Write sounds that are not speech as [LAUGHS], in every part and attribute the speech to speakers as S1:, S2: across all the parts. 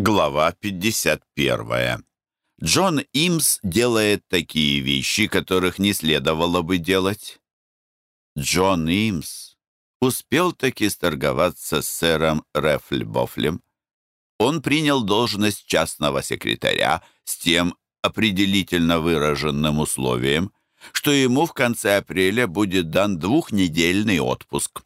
S1: Глава 51. Джон Имс делает такие вещи, которых не следовало бы делать. Джон Имс успел таки сторговаться с сэром Рефльбофлем. Он принял должность частного секретаря с тем определительно выраженным условием, что ему в конце апреля будет дан двухнедельный отпуск.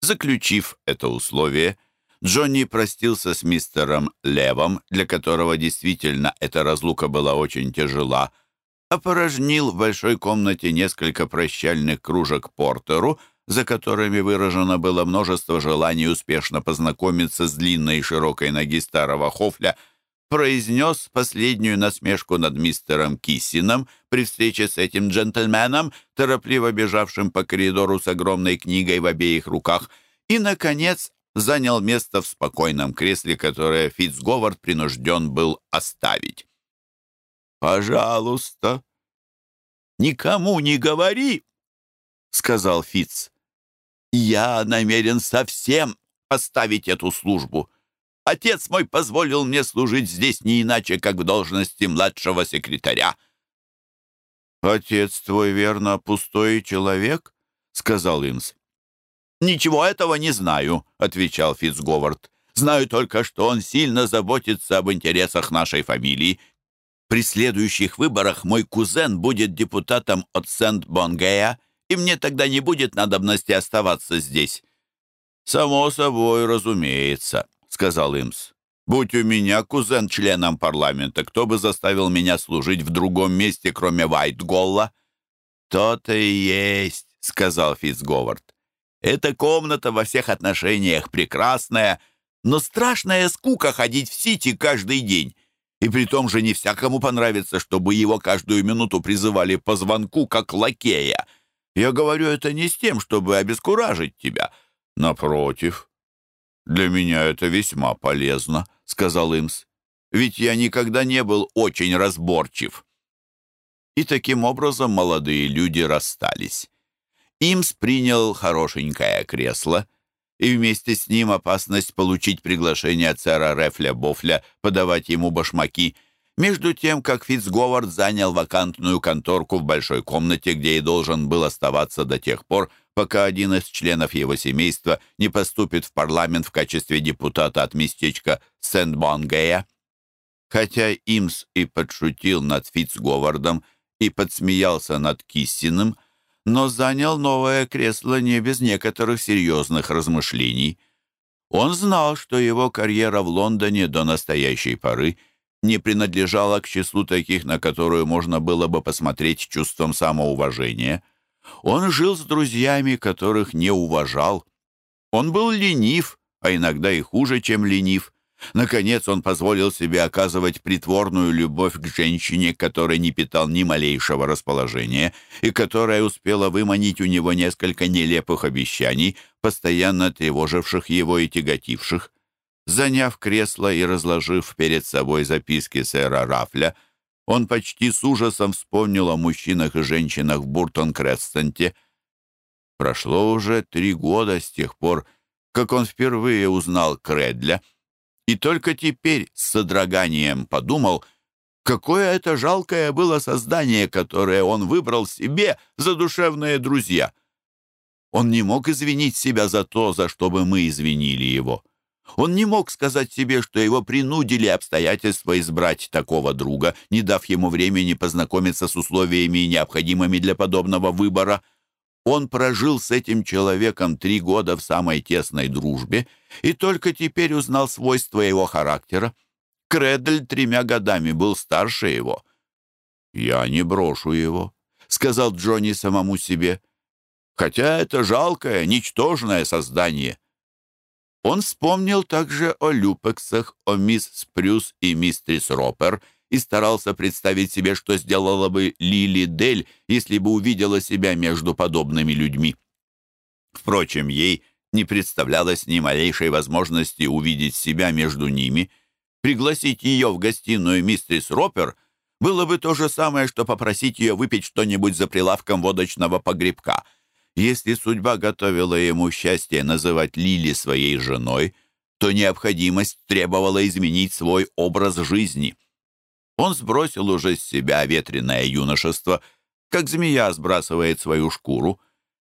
S1: Заключив это условие, Джонни простился с мистером Левом, для которого действительно эта разлука была очень тяжела, опорожнил в большой комнате несколько прощальных кружек Портеру, за которыми выражено было множество желаний успешно познакомиться с длинной и широкой ноги старого Хофля, произнес последнюю насмешку над мистером Киссином при встрече с этим джентльменом, торопливо бежавшим по коридору с огромной книгой в обеих руках, и, наконец, занял место в спокойном кресле, которое Фитцговард принужден был оставить. «Пожалуйста, никому не говори», — сказал Фитц. «Я намерен совсем оставить эту службу. Отец мой позволил мне служить здесь не иначе, как в должности младшего секретаря». «Отец твой, верно, пустой человек?» — сказал Инс. «Ничего этого не знаю», — отвечал Фитцговард. «Знаю только, что он сильно заботится об интересах нашей фамилии. При следующих выборах мой кузен будет депутатом от Сент-Бонгея, и мне тогда не будет надобности оставаться здесь». «Само собой, разумеется», — сказал Имс. «Будь у меня кузен членом парламента, кто бы заставил меня служить в другом месте, кроме Вайтголла?» «То-то и есть», — сказал Фитцговард. Эта комната во всех отношениях прекрасная, но страшная скука ходить в Сити каждый день. И при том же не всякому понравится, чтобы его каждую минуту призывали по звонку, как лакея. Я говорю это не с тем, чтобы обескуражить тебя. Напротив, для меня это весьма полезно, — сказал Имс. Ведь я никогда не был очень разборчив. И таким образом молодые люди расстались. Имс принял хорошенькое кресло, и вместе с ним опасность получить приглашение от сэра Рефля Бофля подавать ему башмаки, между тем, как Фитцговард занял вакантную конторку в большой комнате, где и должен был оставаться до тех пор, пока один из членов его семейства не поступит в парламент в качестве депутата от местечка Сент-Бонгея. Хотя Имс и подшутил над Фитцговардом и подсмеялся над Киссиным, но занял новое кресло не без некоторых серьезных размышлений. Он знал, что его карьера в Лондоне до настоящей поры не принадлежала к числу таких, на которую можно было бы посмотреть чувством самоуважения. Он жил с друзьями, которых не уважал. Он был ленив, а иногда и хуже, чем ленив. Наконец он позволил себе оказывать притворную любовь к женщине, которой не питал ни малейшего расположения и которая успела выманить у него несколько нелепых обещаний, постоянно тревоживших его и тяготивших. Заняв кресло и разложив перед собой записки сэра Рафля, он почти с ужасом вспомнил о мужчинах и женщинах в Буртон-Крестенте. Прошло уже три года с тех пор, как он впервые узнал Кредля — и только теперь с содроганием подумал, какое это жалкое было создание, которое он выбрал себе за душевные друзья. Он не мог извинить себя за то, за что бы мы извинили его. Он не мог сказать себе, что его принудили обстоятельства избрать такого друга, не дав ему времени познакомиться с условиями, необходимыми для подобного выбора — он прожил с этим человеком три года в самой тесной дружбе и только теперь узнал свойства его характера. Кредль тремя годами был старше его. «Я не брошу его», — сказал Джонни самому себе. «Хотя это жалкое, ничтожное создание». Он вспомнил также о Люпексах, о мисс Спрюс и мистерис Ропер — и старался представить себе, что сделала бы Лили Дель, если бы увидела себя между подобными людьми. Впрочем, ей не представлялось ни малейшей возможности увидеть себя между ними. Пригласить ее в гостиную мистерис Ропер было бы то же самое, что попросить ее выпить что-нибудь за прилавком водочного погребка. Если судьба готовила ему счастье называть Лили своей женой, то необходимость требовала изменить свой образ жизни. Он сбросил уже с себя ветреное юношество, как змея сбрасывает свою шкуру.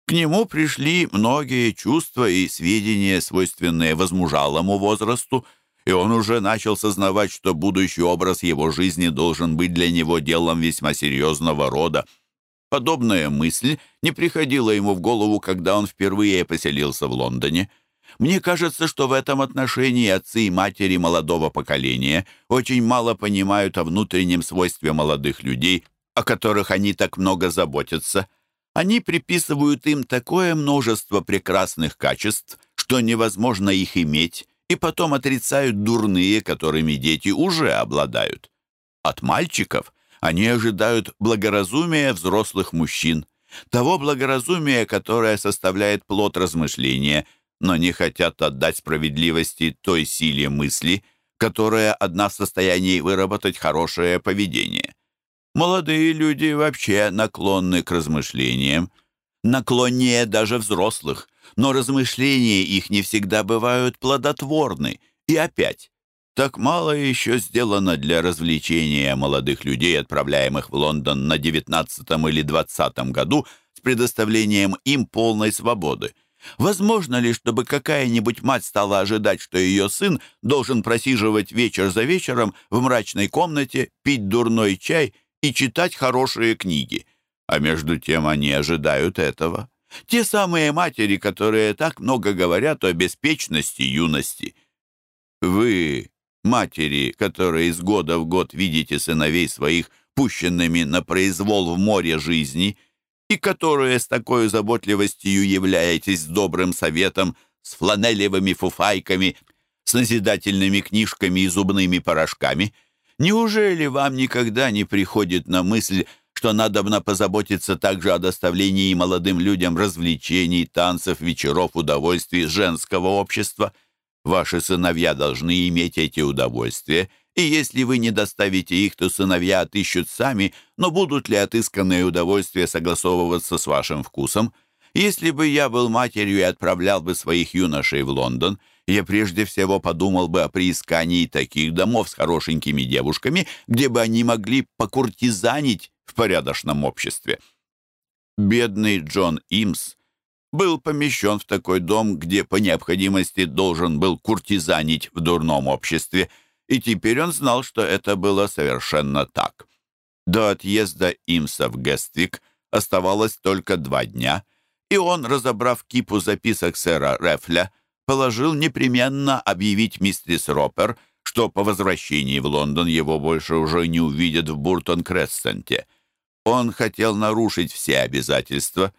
S1: К нему пришли многие чувства и сведения, свойственные возмужалому возрасту, и он уже начал сознавать, что будущий образ его жизни должен быть для него делом весьма серьезного рода. Подобная мысль не приходила ему в голову, когда он впервые поселился в Лондоне. Мне кажется, что в этом отношении отцы и матери молодого поколения очень мало понимают о внутреннем свойстве молодых людей, о которых они так много заботятся. Они приписывают им такое множество прекрасных качеств, что невозможно их иметь, и потом отрицают дурные, которыми дети уже обладают. От мальчиков они ожидают благоразумия взрослых мужчин, того благоразумия, которое составляет плод размышления, но не хотят отдать справедливости той силе мысли, которая одна в состоянии выработать хорошее поведение. Молодые люди вообще наклонны к размышлениям, наклоннее даже взрослых, но размышления их не всегда бывают плодотворны. И опять, так мало еще сделано для развлечения молодых людей, отправляемых в Лондон на 19 или 20 году с предоставлением им полной свободы. Возможно ли, чтобы какая-нибудь мать стала ожидать, что ее сын должен просиживать вечер за вечером в мрачной комнате, пить дурной чай и читать хорошие книги? А между тем они ожидают этого. Те самые матери, которые так много говорят о беспечности юности. Вы, матери, которые из года в год видите сыновей своих пущенными на произвол в море жизни, и которые с такой заботливостью являетесь добрым советом, с фланелевыми фуфайками, с назидательными книжками и зубными порошками, неужели вам никогда не приходит на мысль что надобно позаботиться также о доставлении молодым людям развлечений, танцев, вечеров, удовольствий женского общества. Ваши сыновья должны иметь эти удовольствия, и если вы не доставите их, то сыновья отыщут сами, но будут ли отысканные удовольствия согласовываться с вашим вкусом? Если бы я был матерью и отправлял бы своих юношей в Лондон, я прежде всего подумал бы о приискании таких домов с хорошенькими девушками, где бы они могли покуртизанить в порядочном обществе. Бедный Джон Имс был помещен в такой дом, где по необходимости должен был куртизанить в дурном обществе, и теперь он знал, что это было совершенно так. До отъезда Имса в Гествик оставалось только два дня, и он, разобрав кипу записок сэра Рефля, положил непременно объявить мистерис Ропер, что по возвращении в Лондон его больше уже не увидят в Буртон-Крессенте — он хотел нарушить все обязательства,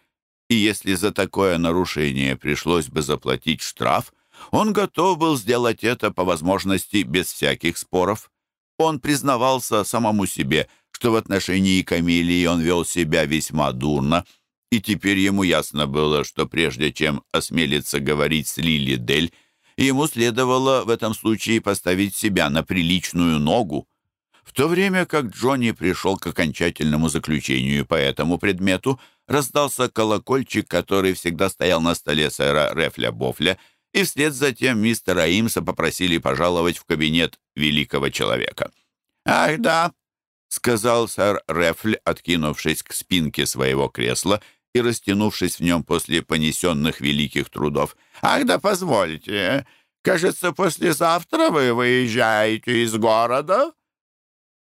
S1: и если за такое нарушение пришлось бы заплатить штраф, он готов был сделать это по возможности без всяких споров. Он признавался самому себе, что в отношении Камилии он вел себя весьма дурно, и теперь ему ясно было, что прежде чем осмелиться говорить с Лили Дель, ему следовало в этом случае поставить себя на приличную ногу. В то время как Джонни пришел к окончательному заключению по этому предмету, раздался колокольчик, который всегда стоял на столе сэра Рефля Бофля, и вслед за тем мистера Имса попросили пожаловать в кабинет великого человека. «Ах, да», — сказал сэр Рефль, откинувшись к спинке своего кресла и растянувшись в нем после понесенных великих трудов. «Ах, да позвольте, кажется, послезавтра вы выезжаете из города?»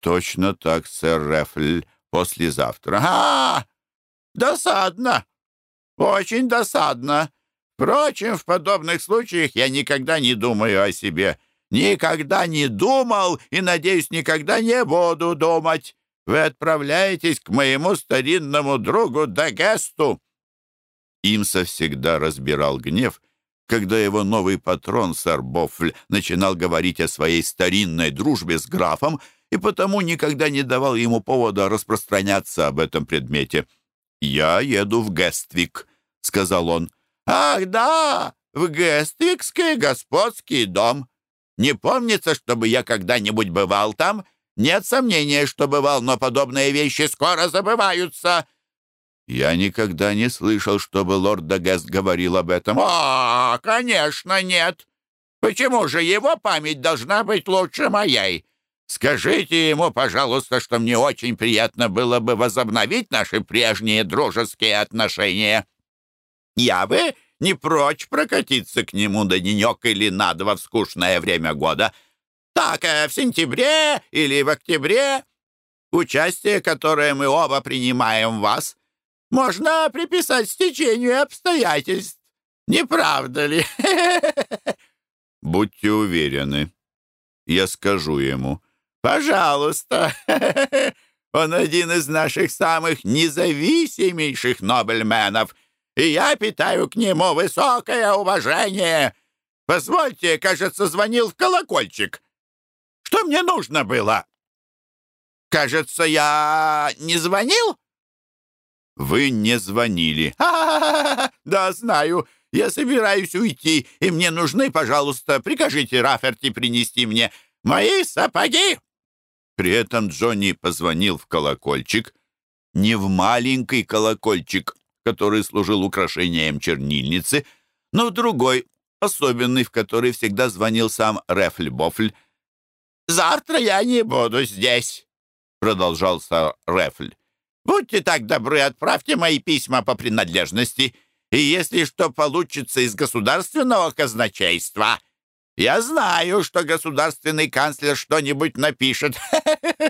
S1: «Точно так, сэр Рефль, послезавтра». «А, досадно, очень досадно. Впрочем, в подобных случаях я никогда не думаю о себе. Никогда не думал и, надеюсь, никогда не буду думать. Вы отправляетесь к моему старинному другу Дагесту». Им совсегда разбирал гнев, когда его новый патрон, сэр Бофль, начинал говорить о своей старинной дружбе с графом, и потому никогда не давал ему повода распространяться об этом предмете. «Я еду в Гествик», — сказал он. «Ах, да, в Гествикский господский дом. Не помнится, чтобы я когда-нибудь бывал там. Нет сомнения, что бывал, но подобные вещи скоро забываются». Я никогда не слышал, чтобы лорд Дагест говорил об этом. «А, конечно, нет. Почему же его память должна быть лучше моей? Скажите ему, пожалуйста, что мне очень приятно было бы возобновить наши прежние дружеские отношения. Я бы не прочь прокатиться к нему до денек или на два в скучное время года. Так, э, в сентябре или в октябре. Участие, которое мы оба принимаем в вас, можно приписать стечению обстоятельств. Не правда ли? [LAUGHS]
S2: Будьте уверены. Я скажу ему.
S1: Пожалуйста. [LAUGHS] Он один из наших самых независимейших нобельменов, и я питаю к нему высокое уважение. Позвольте, кажется, звонил в колокольчик. Что мне нужно было? Кажется, я не звонил?
S2: Вы не звонили. [LAUGHS]
S1: да, знаю. Я собираюсь уйти, и мне нужны, пожалуйста, прикажите Раферти принести мне мои сапоги.
S2: При этом Джонни позвонил в колокольчик, не в маленький колокольчик, который служил украшением чернильницы, но другой, особенный, в который всегда звонил сам Рефль-Бофль.
S1: «Завтра я не буду здесь», — продолжал сэр Рефль. «Будьте так добры, отправьте мои письма по принадлежности, и если что получится из государственного казначейства, я знаю, что государственный канцлер что-нибудь напишет.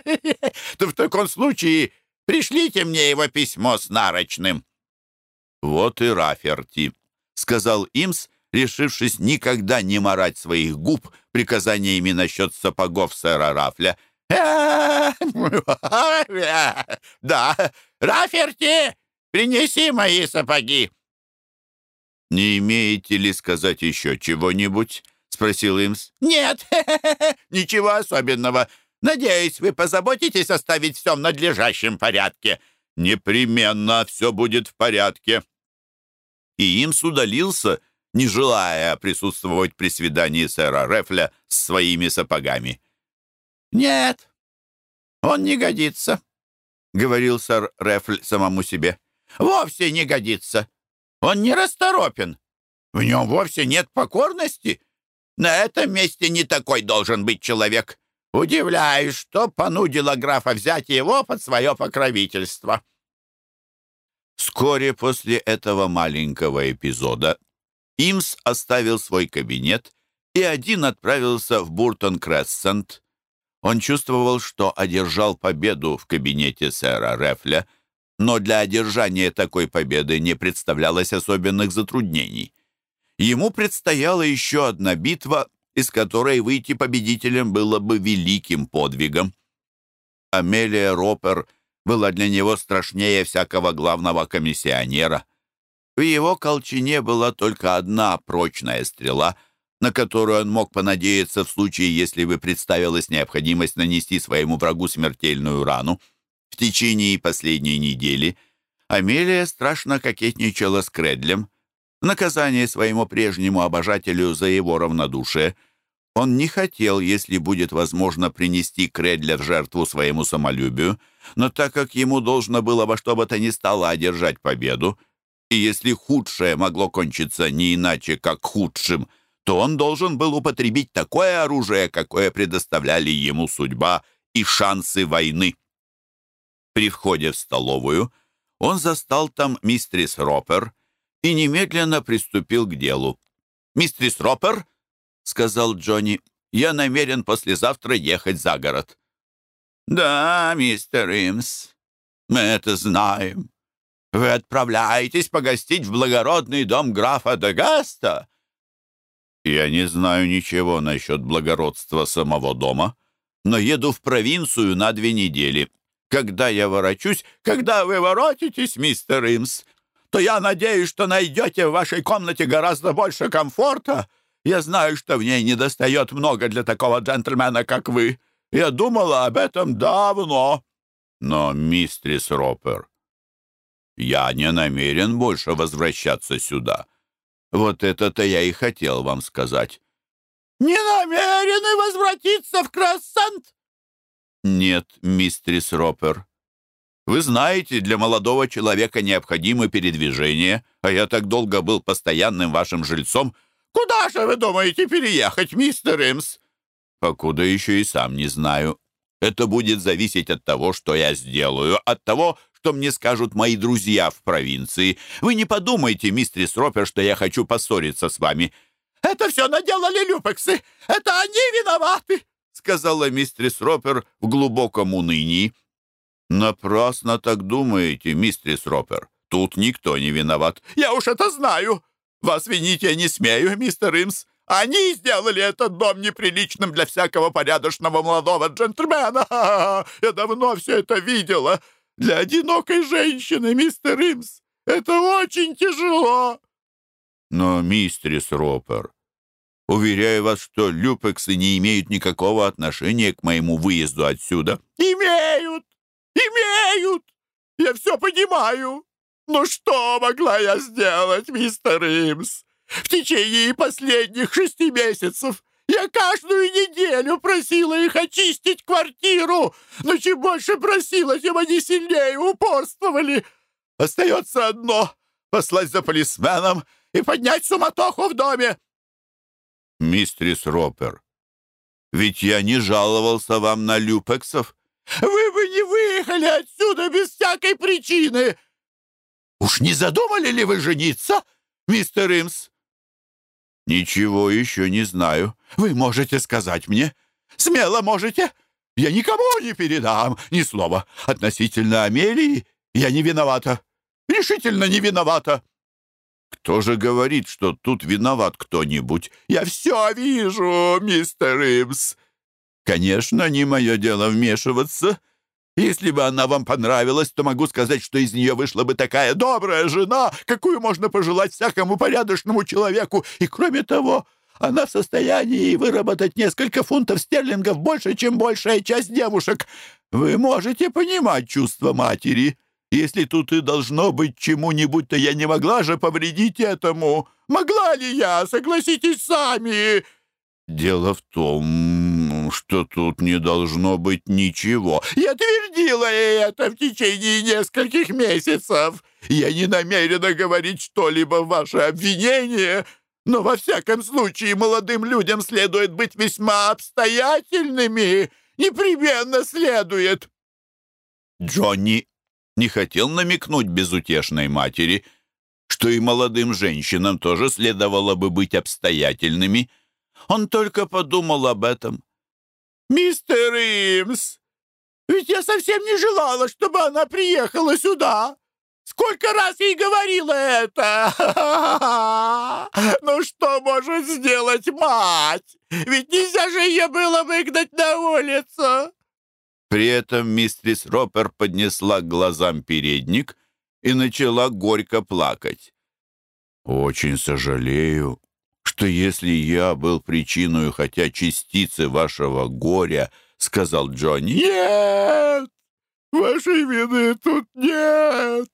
S1: [LAUGHS] То в таком случае пришлите мне его письмо с нарочным».
S2: «Вот и Раферти», — сказал Имс, решившись никогда не морать своих губ приказаниями насчет сапогов сэра Рафля. [LAUGHS]
S1: «Да, Раферти, принеси мои сапоги».
S2: «Не имеете ли сказать еще чего-нибудь?» спросил Имс.
S1: «Нет, [LAUGHS] ничего особенного. Надеюсь, вы позаботитесь оставить все в надлежащем порядке».
S2: «Непременно все будет в порядке». И Имс удалился, не желая присутствовать при свидании сэра Рефля с своими сапогами.
S1: «Нет, он не годится», — говорил сэр Рефль самому себе. «Вовсе не годится. Он не расторопен. В нем вовсе нет покорности. На этом месте не такой должен быть человек. Удивляюсь, что понудило графа взять его под свое покровительство».
S2: Вскоре после этого маленького эпизода Имс оставил свой кабинет и один отправился в Буртон-Крессент. Он чувствовал, что одержал победу в кабинете сэра Рефля, но для одержания такой победы не представлялось особенных затруднений. Ему предстояла еще одна битва, из которой выйти победителем было бы великим подвигом. Амелия Ропер была для него страшнее всякого главного комиссионера. В его колчине была только одна прочная стрела, на которую он мог понадеяться в случае, если бы представилась необходимость нанести своему врагу смертельную рану. В течение последней недели Амелия страшно кокетничала с Кредлем, наказание своему прежнему обожателю за его равнодушие. Он не хотел, если будет возможно, принести Кредля в жертву своему самолюбию, но так как ему должно было во что бы то ни стало одержать победу, и если худшее могло кончиться не иначе, как худшим, то он должен был употребить такое оружие, какое предоставляли ему судьба и шансы войны. При входе в столовую он застал там мистрис Ропер, и немедленно приступил к делу. «Мистрис Роппер», — сказал Джонни, — «я намерен послезавтра ехать за город». «Да, мистер Имс, мы это знаем. Вы отправляетесь погостить в благородный дом графа Дегаста?» «Я не знаю ничего насчет благородства самого дома, но еду в провинцию на две недели. Когда я ворочусь,
S1: когда вы воротитесь, мистер Имс, то я надеюсь, что найдете в вашей комнате гораздо больше комфорта. Я знаю, что в ней недостает много для такого джентльмена, как вы. Я думала об этом давно».
S2: «Но, мистрис Ропер, я не намерен больше возвращаться сюда. Вот это-то я и хотел вам сказать».
S1: «Не намерены возвратиться в Кроссант?»
S2: «Нет, мистрис Ропер. Вы знаете, для молодого человека необходимы передвижения, а я так долго был постоянным вашим жильцом. Куда же вы думаете переехать, мистер Имс?»
S1: «Покуда еще и сам не знаю. Это будет зависеть от того, что я сделаю, от того, что мне скажут мои друзья в провинции. Вы не подумайте, мистерис Ропер, что я хочу поссориться с вами».
S2: «Это все наделали люпексы! Это они виноваты!» сказала мистерис Ропер в глубоком унынии.
S1: «Напрасно так думаете, мистерис Ропер. Тут никто не виноват».
S2: «Я уж это знаю. Вас винить я не смею, мистер Имс. Они сделали этот дом неприличным для всякого порядочного молодого джентльмена. Я давно все это видела. Для одинокой женщины, мистер Имс, это очень тяжело.
S1: Но, мистерис Ропер, уверяю вас, что люпексы не имеют никакого отношения к моему выезду отсюда.
S2: Имеют! Имеют! Я все понимаю. Но что могла я сделать, мистер Имс? В течение последних шести месяцев я каждую неделю просила их очистить квартиру, но чем больше просила, тем они сильнее упорствовали. Остается одно — послать за полисменом и поднять суматоху в доме.
S1: Мистрис Ропер, ведь я не жаловался вам на люпексов.
S2: Вы бы не выехали отсюда без всякой причины. Уж не задумали ли вы жениться, мистер Имс?
S1: «Ничего еще не знаю.
S2: Вы можете сказать мне? Смело можете. Я никому не передам ни слова. Относительно Амелии я не виновата. Решительно не виновата».
S1: «Кто же говорит, что тут виноват кто-нибудь?»
S2: «Я все вижу, мистер Имс».
S1: «Конечно, не мое дело вмешиваться. Если бы она вам понравилась, то могу сказать, что из нее вышла бы такая добрая жена, какую можно пожелать всякому порядочному человеку. И кроме того, она в состоянии выработать несколько фунтов стерлингов больше, чем большая часть девушек. Вы можете понимать чувства матери. Если тут и должно быть чему-нибудь, то я не могла же повредить этому. Могла ли я? Согласитесь сами. Дело в том, что тут не должно быть ничего.
S2: Я твердила это в течение нескольких месяцев. Я не намерена говорить что-либо в ваше обвинение, но во всяком случае молодым людям следует быть весьма обстоятельными. Непременно следует.
S1: Джонни не хотел намекнуть безутешной матери, что и молодым женщинам тоже следовало бы быть обстоятельными — он только подумал об этом.
S2: «Мистер Имс, ведь я совсем не желала, чтобы она приехала сюда. Сколько раз ей говорила это? [LAUGHS] Ну что может сделать мать? Ведь нельзя же ее было выгнать на улицу!»
S1: При этом мистерис Ропер поднесла к глазам передник и начала горько плакать. «Очень сожалею, что если я был причиной хотя частицы вашего горя, — сказал Джонни.
S2: «Нет! Вашей вины тут нет!»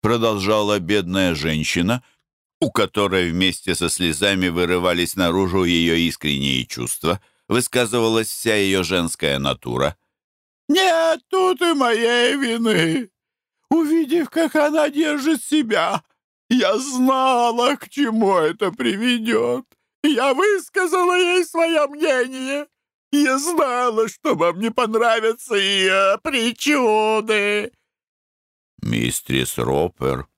S1: Продолжала бедная женщина, у которой вместе со слезами вырывались наружу ее искренние чувства, высказывалась вся ее женская натура.
S2: «Нет тут и моей вины! Увидев, как она держит себя, я знала, к чему это приведет. Я высказала ей свое мнение. Я знала, что вам не понравятся ее причуды.
S1: Мистрис Ропер,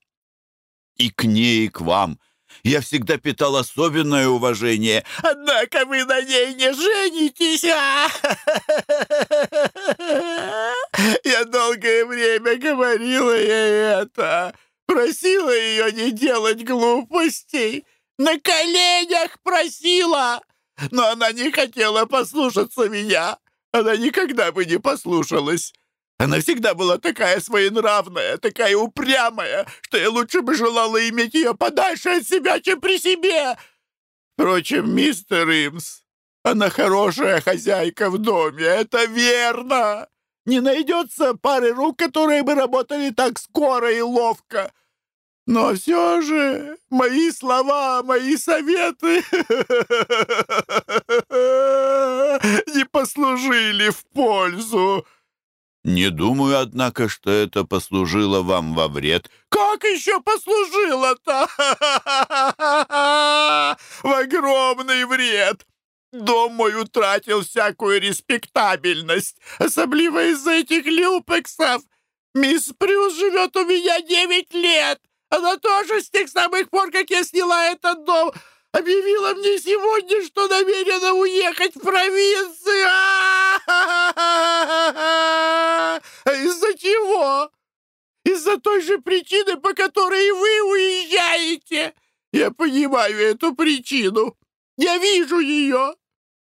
S1: и к ней, и к вам я всегда питал особенное уважение.
S2: Однако вы на ней не женитесь. [LAUGHS] Я долгое время говорила ей это. Просила ее не делать глупостей. На коленях просила. Но она не хотела послушаться меня. Она никогда бы не послушалась. Она всегда была такая своенравная, такая упрямая, что я лучше бы желала иметь ее подальше от себя, чем при себе. Впрочем, мистер Имс, она хорошая хозяйка в доме, это верно. Не найдется пары рук, которые бы работали так скоро и ловко. Но все же мои слова, мои советы [LAUGHS] не послужили в пользу.
S1: Не думаю, однако, что это послужило вам во вред.
S2: Как еще послужило-то? [LAUGHS] В огромный вред. Дом мой утратил всякую респектабельность, особливо из-за этих люпексов. Мисс Прюс живет у меня девять лет. Она тоже с тех самых пор, как я сняла этот дом, объявила мне сегодня, что намерена уехать в провинцию. А из-за чего? Из-за той же причины, по которой вы уезжаете. Я понимаю эту причину. Я вижу ее.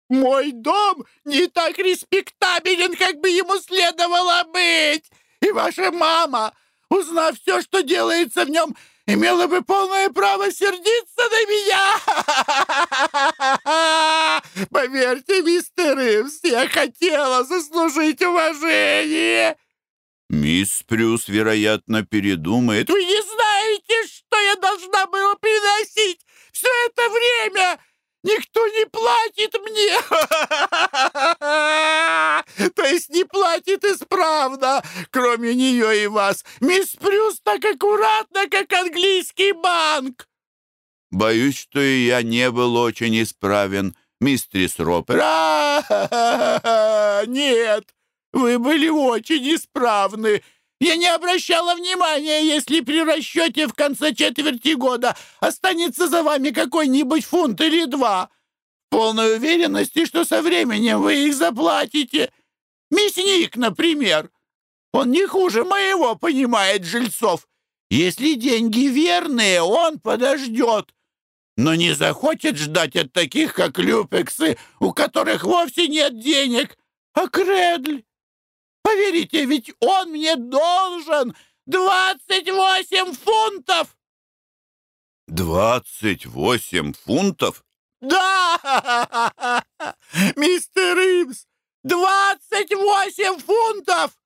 S2: Мой дом не так респектабелен, как бы ему следовало быть. И ваша мама, узнав все, что делается в нем, имела бы полное право сердиться на меня. [LAUGHS] Поверьте, мистер Ивс, я хотела заслужить уважение.
S1: Мисс Прюс, вероятно, передумает.
S2: Вы не знаете, что я должна была приносить все это время. Никто не платит мне. [LAUGHS] То есть не платит исправно, кроме нее и вас. Мисс Прюс так аккуратно, как английский банк.
S1: Боюсь, что и я не был очень исправен, мистерис Ропер. [LAUGHS]
S2: Нет, вы были очень исправны. Я не обращала внимания, если при расчете в конце четверти года останется за вами какой-нибудь фунт или два. Полной уверенности, что со временем вы их заплатите. Мясник, например. Он не хуже моего понимает жильцов. Если деньги верные, он подождет. Но не захочет ждать от таких, как люпексы, у которых вовсе нет денег. А Кредль Поверите, ведь он мне должен двадцать восемь фунтов!»
S1: «Двадцать восемь фунтов?»
S2: «Да, [LAUGHS] мистер Римс, двадцать восемь фунтов!»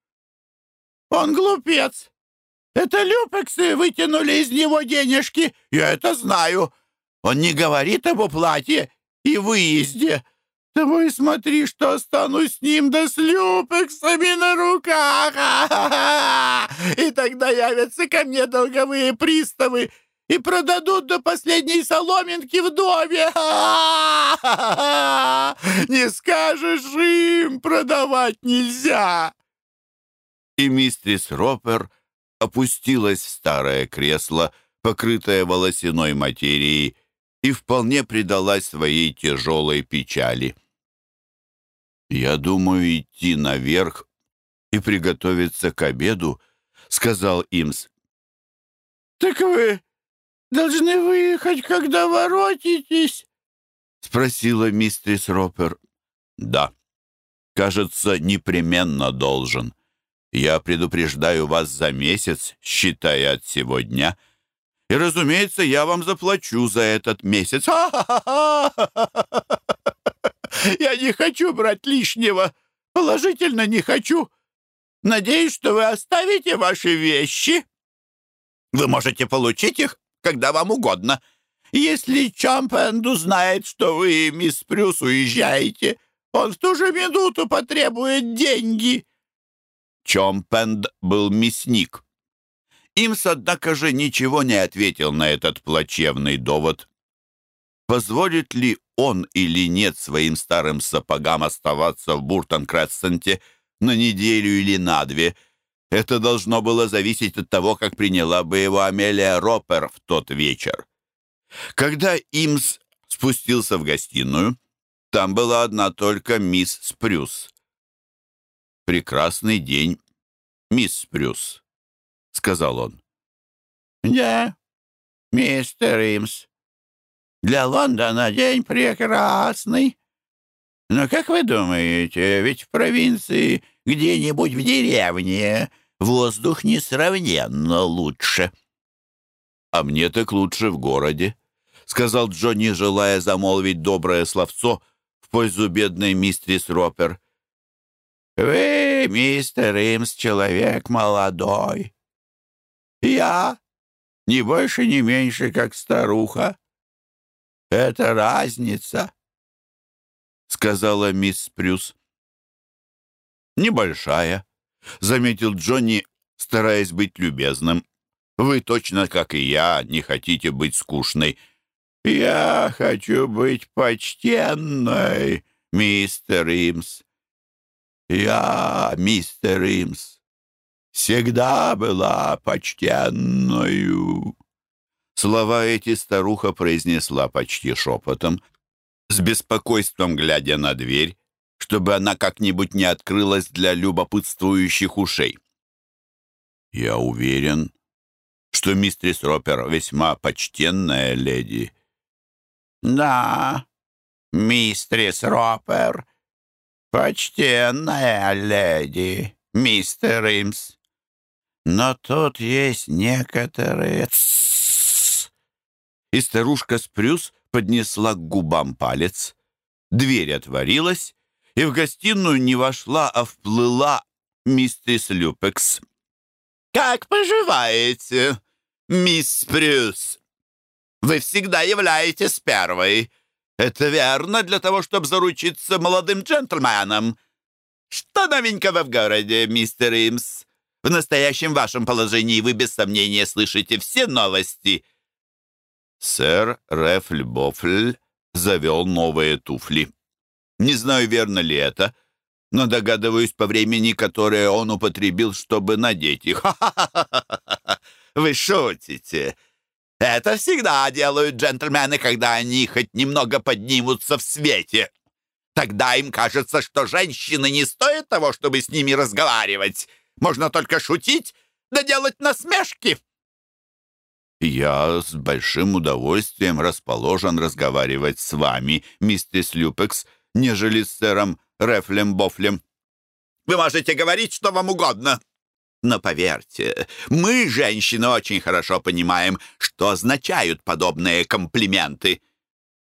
S2: «Он глупец. Это люпексы вытянули из него денежки, я это знаю. Он не говорит об уплате и выезде. Того и смотри, что останусь с ним да с люпексами на руках. [LAUGHS] И тогда явятся ко мне долговые приставы и продадут до последней соломинки в доме. [LAUGHS] Не скажешь им, продавать нельзя.
S1: И мистрис Ропер опустилась в старое кресло, покрытое волосяной материей, и вполне предалась своей тяжелой печали. «Я думаю идти наверх и приготовиться к обеду», — сказал Имс.
S2: «Так вы должны выехать, когда воротитесь?» — спросила мистерис Ропер.
S1: «Да. Кажется, непременно должен. Я предупреждаю вас за месяц, считая от сегодня. И, разумеется, я вам заплачу за этот месяц. [LAUGHS]
S2: Я не хочу брать лишнего. Положительно не хочу. Надеюсь, что вы оставите ваши вещи. Вы можете получить их, когда вам угодно. Если Чампенд узнает, что вы, мисс Прюс, уезжаете, он в ту же минуту потребует деньги».
S1: Чомпенд был мясник. Имс, однако же, ничего не ответил на этот плачевный довод. Позволит ли он или нет своим старым сапогам оставаться в Буртон-Крессенте на неделю или на две. Это должно было зависеть от того, как приняла бы его Амелия Ропер в тот вечер. Когда Имс спустился в гостиную, там была одна только мисс Спрюс. «Прекрасный день, мисс Спрюс», — сказал он.
S2: «Да, мистер Имс», для Лондона день прекрасный. Но как вы думаете, ведь в провинции, где-нибудь в деревне, воздух несравненно лучше.
S1: А мне так лучше в городе, — сказал Джонни, желая замолвить доброе словцо в пользу бедной мистерис Ропер.
S2: «Вы, мистер Имс, человек молодой. Я не больше, не меньше, как старуха. Это разница, — сказала мисс Прюс.
S1: Небольшая, —
S2: заметил Джонни, стараясь быть любезным. «Вы точно, как и я, не хотите быть скучной». «Я хочу быть почтенной, мистер Имс». «Я, мистер Имс, всегда была почтенною». Слова эти старуха произнесла почти шепотом, с беспокойством глядя на дверь, чтобы она как-нибудь не открылась для любопытствующих ушей. «Я уверен, что мистерис Ропер весьма почтенная леди». «Да, мистерис Ропер, почтенная леди, мистер Имс. Но тут есть некоторые...» И старушка Спрюс поднесла к губам палец. Дверь отворилась, и в гостиную не вошла, а вплыла миссис Люпекс. «Как поживаете, мисс Прюс? Вы всегда являетесь первой. Это верно для того, чтобы заручиться молодым джентльменом. Что новенького в городе, мистер Имс? В настоящем вашем положении вы без сомнения слышите все новости». Сэр Рефль Бофль завел новые туфли. Не знаю, верно ли это, но догадываюсь по времени, которое он употребил, чтобы надеть их. [LAUGHS] Вы шутите. Это всегда делают джентльмены, когда они хоть немного поднимутся в свете. Тогда им кажется, что женщины не стоят того, чтобы с ними разговаривать. Можно только шутить да делать насмешки. «Я с большим удовольствием расположен разговаривать с вами, мистер Люпекс», нежели с сэром Рефлем-Бофлем. Вы можете говорить, что вам угодно. Но поверьте, мы, женщины, очень хорошо понимаем, что означают подобные комплименты.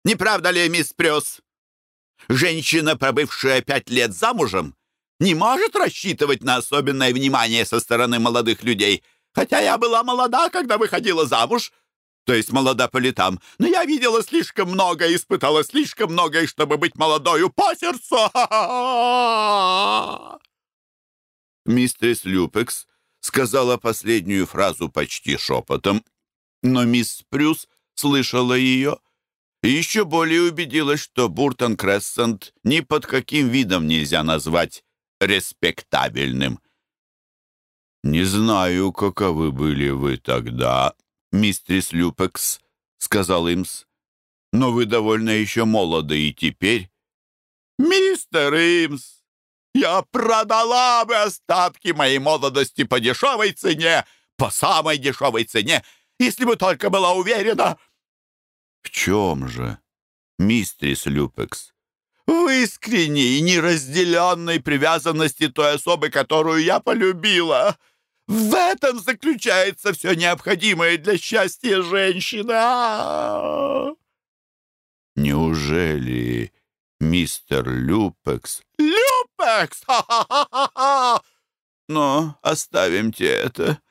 S2: Не правда ли, мисс Прюс? Женщина, пробывшая пять лет замужем, не может рассчитывать на особенное внимание со стороны молодых людей. Хотя я была молода, когда выходила замуж, то есть молода по летам. Но я видела слишком много, испытала слишком многое, чтобы быть молодою по сердцу. [LAUGHS] Мистерис Люпекс сказала последнюю фразу почти шепотом, но мисс Прюс слышала ее и еще более убедилась, что Буртон Крессент ни под каким видом нельзя назвать респектабельным. «Не знаю, каковы были вы тогда, мистерис Люпекс», — сказал Имс. «Но вы довольно еще молоды и теперь». «Мистер Имс, я продала бы остатки моей молодости по дешевой цене, по самой дешевой цене, если бы только была уверена». «В чем же, мистерис Люпекс?» «В искренней и неразделенной привязанности той особы, которую я полюбила». В этом заключается все необходимое для счастья женщины. А Неужели мистер Люпекс? Люпекс! Ха-ха-ха-ха! Но оставимте это.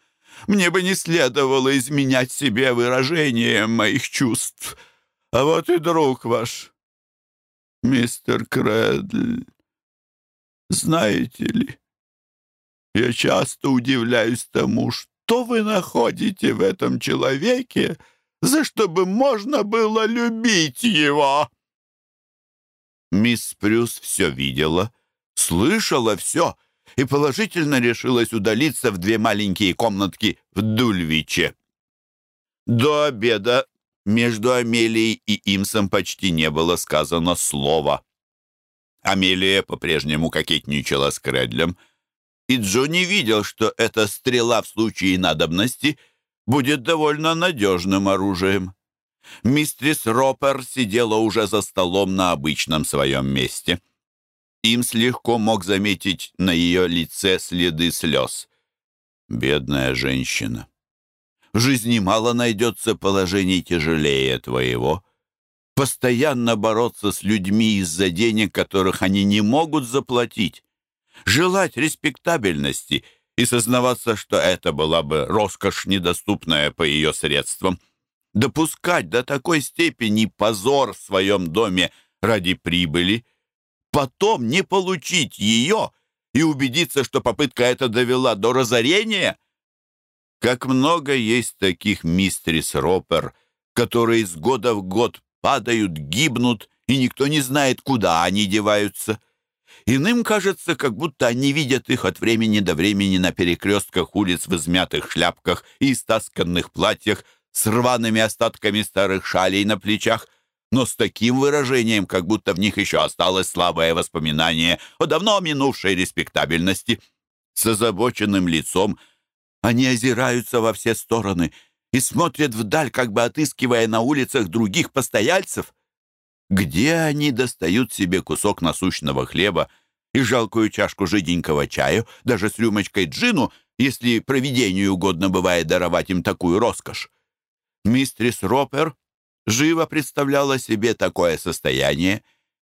S2: Мне бы не следовало изменять себе выражение моих чувств. А вот и друг ваш, мистер Кредль. Знаете ли, я часто удивляюсь тому, что вы находите в этом человеке, за что бы можно было любить его. Мисс Прюс все видела, слышала все и положительно решилась удалиться в две маленькие комнатки в Дульвиче. До обеда между Амелией и Имсом почти не было сказано слова. Амелия по-прежнему кокетничала с Кредлем — и Джонни видел, что эта стрела в случае надобности будет довольно надежным оружием. Мистрис Ропер сидела уже за столом на обычном своем месте. Им слегка мог заметить на ее лице следы слез. Бедная женщина. В жизни мало найдется положений тяжелее твоего. Постоянно бороться с людьми из-за денег, которых они не могут заплатить желать респектабельности и сознаваться, что это была бы роскошь, недоступная по ее средствам. Допускать до такой степени позор в своем доме ради прибыли, потом не получить ее
S1: и убедиться, что попытка эта довела до разорения? Как много есть таких мистерис Ропер, которые с года в год падают, гибнут, и никто не знает, куда они деваются. Иным кажется, как будто они видят их от времени до времени на перекрестках улиц в измятых шляпках и истасканных платьях с рваными остатками старых шалей на плечах, но с таким выражением, как будто в них еще осталось слабое воспоминание о давно минувшей респектабельности. С озабоченным лицом они озираются во все стороны и смотрят вдаль, как бы отыскивая на улицах других постояльцев. Где они достают себе кусок насущного хлеба и жалкую чашку жиденького чаю, даже с рюмочкой джину, если провидению угодно бывает даровать им такую роскошь? Мистрис Ропер живо представляла себе такое состояние,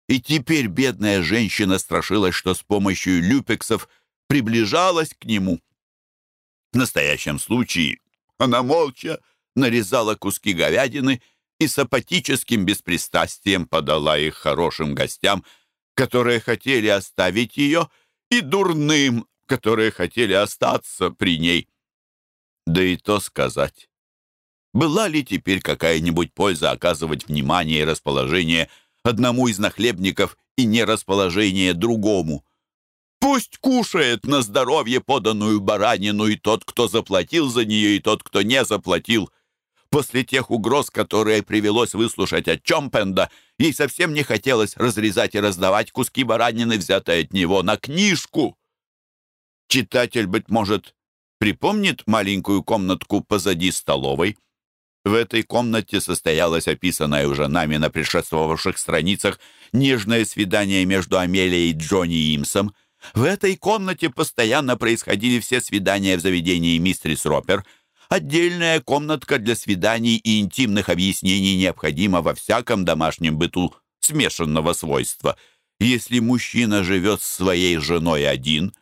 S1: и теперь бедная женщина страшилась, что с помощью люпексов приближалась к нему. В настоящем случае она молча нарезала куски говядины и с апатическим беспристрастием подала их хорошим гостям, которые хотели оставить ее, и дурным, которые хотели остаться при ней. Да и то сказать. Была ли теперь какая-нибудь польза оказывать внимание и расположение одному из нахлебников и нерасположение другому? Пусть кушает на здоровье поданную баранину и тот, кто заплатил за нее, и тот, кто не заплатил. После тех угроз, которые привелось выслушать от Чомпенда, ей совсем не хотелось разрезать и раздавать куски баранины, взятые от него, на книжку. Читатель, быть может, припомнит маленькую комнатку позади столовой. В этой комнате состоялось описанное уже нами на предшествовавших страницах нежное свидание между Амелией и Джонни Имсом — в этой комнате постоянно происходили все свидания в заведении мистерис Ропер. Отдельная комнатка для свиданий и интимных объяснений необходима во всяком домашнем быту смешанного свойства. Если мужчина живет с своей женой один,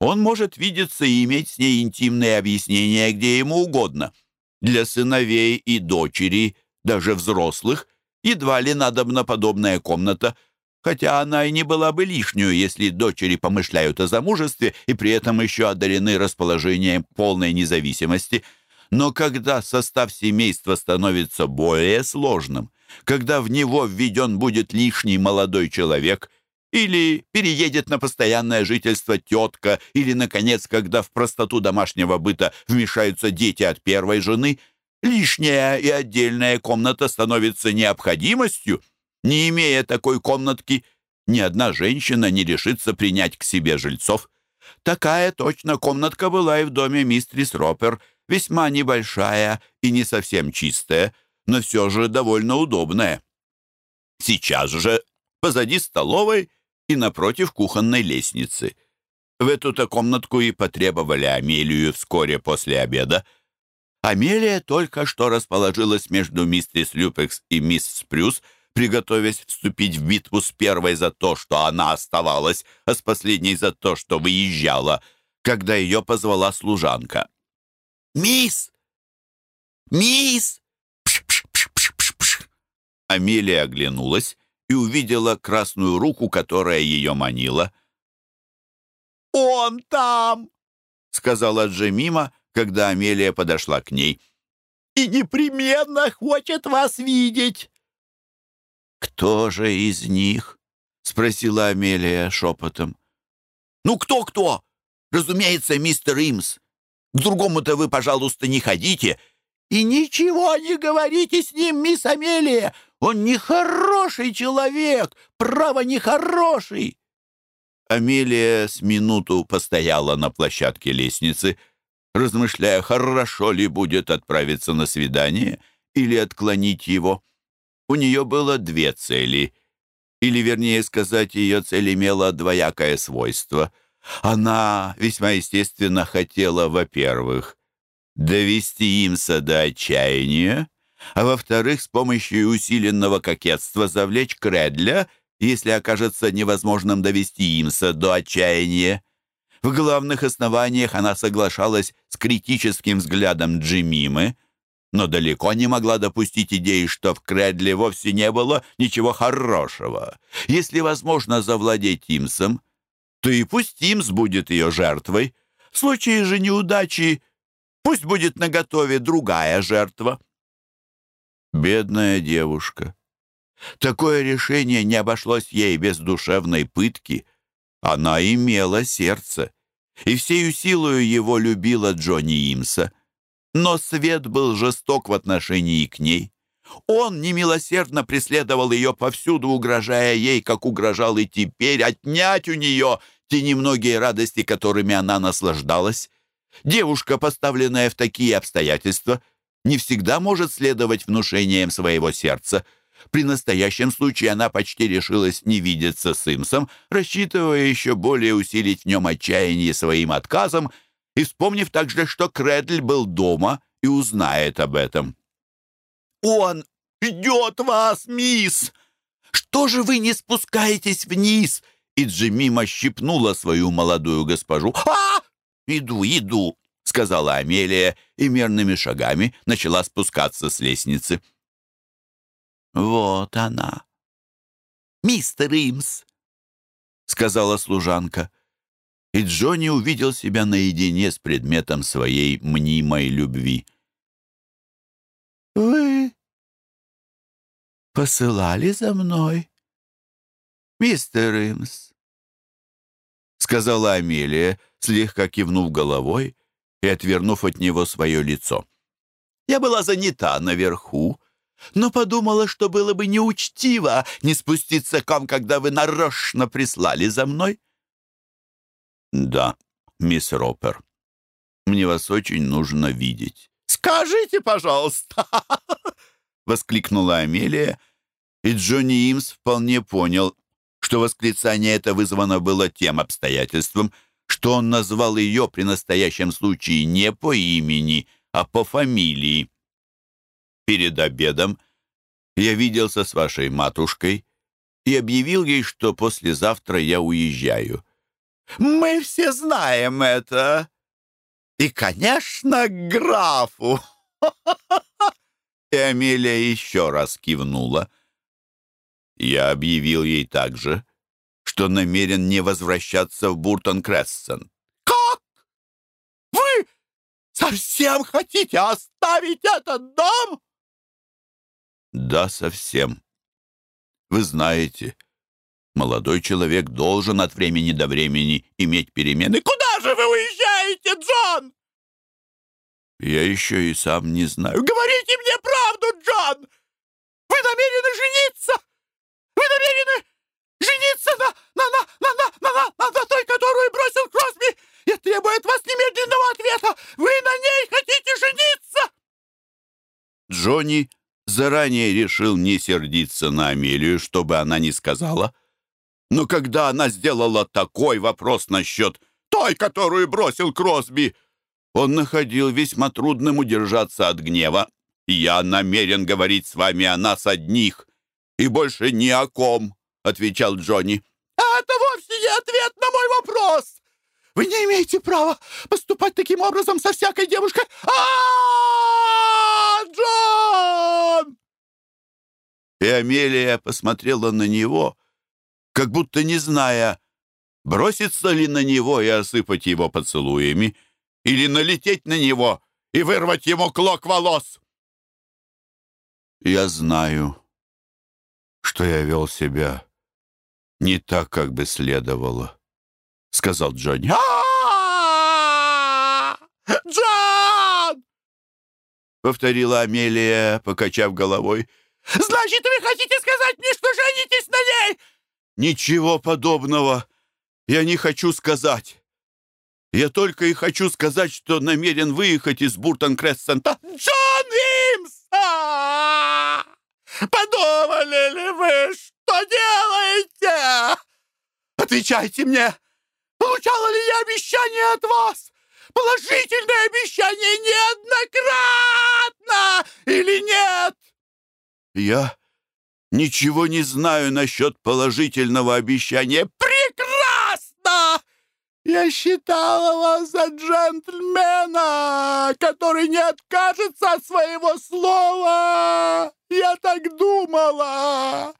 S1: он может видеться и иметь с ней интимные объяснения где ему угодно. Для сыновей и дочери, даже взрослых, едва ли надобна подобная комната – хотя она и не была бы лишнюю, если дочери помышляют о замужестве и при этом еще одарены расположением полной независимости. Но когда состав семейства становится более сложным, когда в него введен будет лишний молодой человек или переедет на постоянное жительство тетка, или, наконец, когда в простоту домашнего быта вмешаются дети от первой жены, лишняя и отдельная комната становится необходимостью, не имея такой комнатки, ни одна женщина не решится принять к себе жильцов. Такая точно комнатка была и в доме мистрис Ропер, весьма небольшая и не совсем чистая, но все же довольно удобная. Сейчас же позади столовой и напротив кухонной лестницы. В эту-то комнатку и потребовали Амелию вскоре после обеда. Амелия только что расположилась между мистрис Люпекс и мисс Спрюс, приготовясь вступить в битву с первой за то, что она оставалась, а с последней за то, что выезжала, когда ее позвала служанка. «Мисс! Мисс!» Пш -пш -пш -пш Амелия оглянулась и увидела красную руку, которая ее манила. «Он там!» — сказала Джемима, когда Амелия подошла к ней. «И непременно хочет вас видеть!» «Кто же из них?» — спросила Амелия шепотом. «Ну, кто-кто? Разумеется, мистер Имс. К другому-то вы, пожалуйста, не ходите. И ничего не говорите с ним, мисс Амелия. Он нехороший человек, право, нехороший». Амелия с минуту постояла на площадке лестницы, размышляя, хорошо ли будет отправиться на свидание или отклонить его. У нее было две цели, или, вернее сказать, ее цель имела двоякое свойство. Она весьма естественно хотела, во-первых, довести Имса до отчаяния, а во-вторых, с помощью усиленного кокетства завлечь Кредля, если окажется невозможным довести Имса до отчаяния. В главных основаниях она соглашалась с критическим взглядом Джимимы, но далеко не могла допустить идеи, что в Кредле вовсе не было ничего хорошего. Если возможно завладеть Имсом,
S2: то и пусть Имс будет ее жертвой. В случае же неудачи пусть будет наготове другая жертва. Бедная девушка. Такое решение не обошлось ей без душевной пытки. Она имела сердце, и всею силою его любила Джонни Имса. Но свет был жесток в отношении к ней. Он немилосердно преследовал ее повсюду, угрожая ей, как угрожал и теперь, отнять у нее те немногие радости, которыми она наслаждалась. Девушка, поставленная в такие обстоятельства, не всегда может следовать внушениям своего сердца. При настоящем случае она почти решилась не видеться с Имсом, рассчитывая еще более усилить в нем отчаяние своим отказом и вспомнив также, что Кредль был дома и узнает об этом. «Он ждет вас, мисс! Что же вы не спускаетесь вниз?» И Джемима щипнула свою молодую госпожу. «А! Иду, иду!» — сказала Амелия и мерными шагами начала спускаться с лестницы. «Вот она!» «Мистер Имс!» — сказала служанка. И Джонни увидел себя наедине с предметом своей мнимой любви. «Вы посылали за мной, мистер Имс?» Сказала Амелия, слегка кивнув головой и отвернув от него свое лицо. «Я была занята наверху, но подумала, что было бы неучтиво не спуститься к вам, когда вы нарочно прислали за мной». «Да, мисс Ропер, мне вас очень нужно видеть». «Скажите, пожалуйста!» [LAUGHS] — воскликнула Амелия, и Джонни Имс вполне понял, что восклицание это вызвано было тем обстоятельством, что он назвал ее при настоящем случае не по имени, а по фамилии. Перед обедом я виделся с вашей матушкой и объявил ей, что послезавтра я уезжаю. «Мы все знаем это. И, конечно, графу!» [LAUGHS] И Амелия еще раз кивнула. Я объявил ей также, что намерен не возвращаться в Буртон-Крессен. «Как? Вы совсем хотите оставить этот дом?» «Да, совсем. Вы знаете, молодой человек должен от времени до времени иметь перемены. Куда же вы уезжаете, Джон?» «Я еще и сам не знаю». «Говорите мне правду, Джон! Вы намерены жениться? Вы намерены жениться на, на, на, на, на, на, на, на, на той, которую бросил Кросби? Я требую от вас немедленного ответа! Вы на ней хотите жениться?» Джонни заранее решил не сердиться на Амелию, чтобы она не сказала. Но когда она сделала такой вопрос насчет той, которую бросил Кросби, он находил весьма трудным удержаться от гнева. «Я намерен говорить с вами о нас одних, и больше ни о ком», — отвечал Джонни. «Это вовсе не ответ на мой вопрос! Вы не имеете права поступать таким образом со всякой девушкой! а, Джон!» И Амелия посмотрела на него, как будто не зная, броситься ли на него и осыпать его поцелуями, или налететь на него и вырвать ему клок волос. Я знаю, что я вел себя не так, как бы следовало, — сказал Джонни. а Джон! — повторила Амелия, покачав головой. «Значит, вы хотите сказать мне, что женитесь на ней?» «Ничего подобного я не хочу сказать. Я только и хочу сказать, что намерен выехать из Буртон-Крессента. Джон Имс! А! Подумали ли вы, что делаете? Отвечайте мне, получала ли я обещание от вас? Положительное обещание неоднократно или нет? Я ничего не знаю насчет положительного обещания. Прекрасно! Я считала вас за джентльмена, который не откажется от своего слова. Я так думала.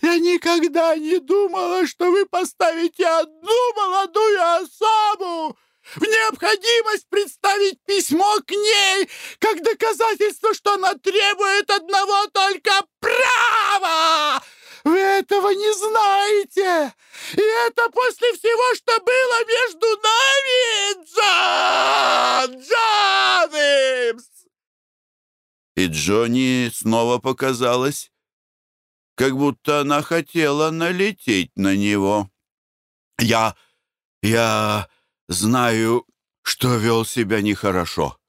S2: Я никогда не думала, что вы поставите одну молодую особу в необходимость представить письмо к ней как доказательство, что она требует одного только права. Вы этого не знаете. И это после всего, что было между нами, Джон! Джон
S1: И Джонни снова показалось, как будто она хотела налететь на него. «Я... я знаю, что вел себя нехорошо.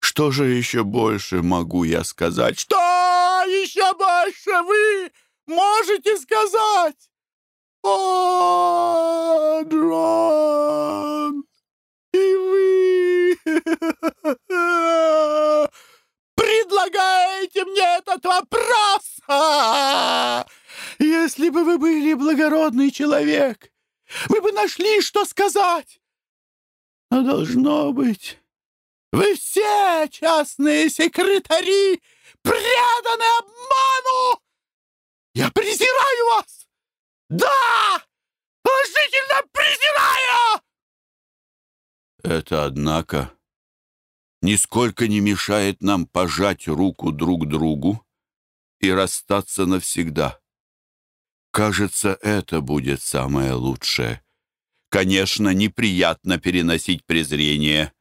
S1: Что же еще больше могу я сказать?»
S2: «Что еще больше вы можете сказать?» «О, Джон, и вы предлагаете мне этот вопрос? Если бы вы были благородный человек, вы бы нашли, что сказать. Но должно быть, вы все частные секретари преданы обману! Я презираю вас! Да! Положительно презираю!
S1: Это, однако, нисколько не мешает нам пожать руку друг другу и расстаться навсегда. Кажется, это будет самое лучшее. Конечно, неприятно переносить презрение,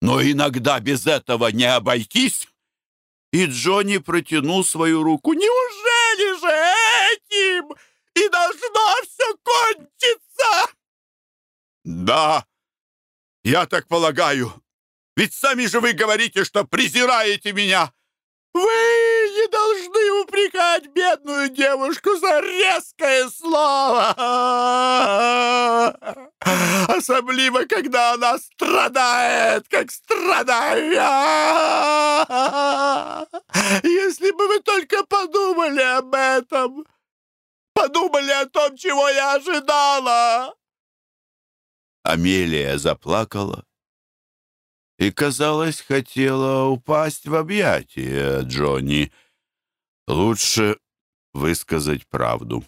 S1: но иногда без этого не обойтись. И Джонни протянул свою руку.
S2: «Неужели же этим и должно все кончиться?»
S1: «Да, я так полагаю. Ведь сами же вы говорите, что презираете меня!»
S2: «Вы не должны упрекать бедную девушку за резкое слово! Особливо, когда она страдает, как страдаю я! Если бы вы только подумали об этом! Подумали о том, чего я ожидала!»
S1: Амелия заплакала и, казалось, хотела упасть в объятия Джонни. Лучше высказать правду.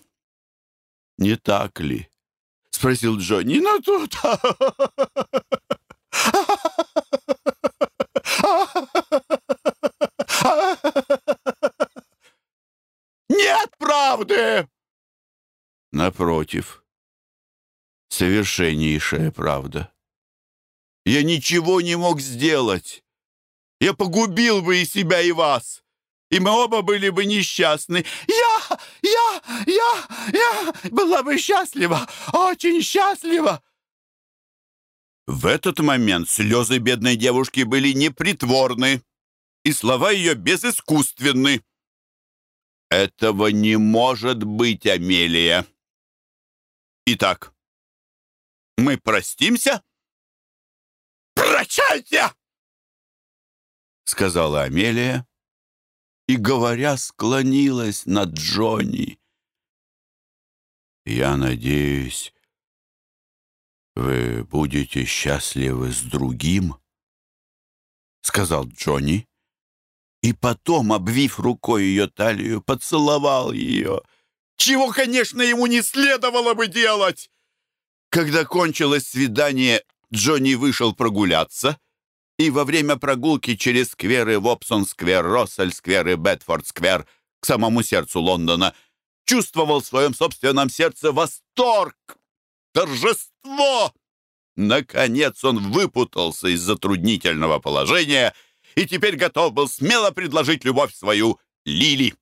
S1: «Не так ли?» — спросил Джонни.
S2: «Ну тут...» [LAUGHS] «Нет правды!»
S1: «Напротив, совершеннейшая правда». Я ничего не мог сделать. Я погубил бы и себя, и вас. И мы оба были бы несчастны.
S2: Я, я, я, я была бы счастлива, очень счастлива.
S1: В этот момент слезы бедной девушки были непритворны, и слова ее безыскусственны. Этого не может быть, Амелия. Итак, мы простимся?
S2: «Прощайте!»
S1: — сказала Амелия и, говоря, склонилась над Джонни. «Я надеюсь, вы будете счастливы с другим», — сказал Джонни. И потом, обвив рукой ее талию, поцеловал ее, чего, конечно, ему не следовало бы делать. Когда кончилось свидание, Джонни вышел прогуляться, и во время прогулки через скверы Вопсон-сквер, Россель-сквер и Бетфорд-сквер к самому сердцу Лондона чувствовал в своем собственном сердце восторг, торжество. Наконец он выпутался из затруднительного положения и теперь готов был смело предложить любовь свою Лили.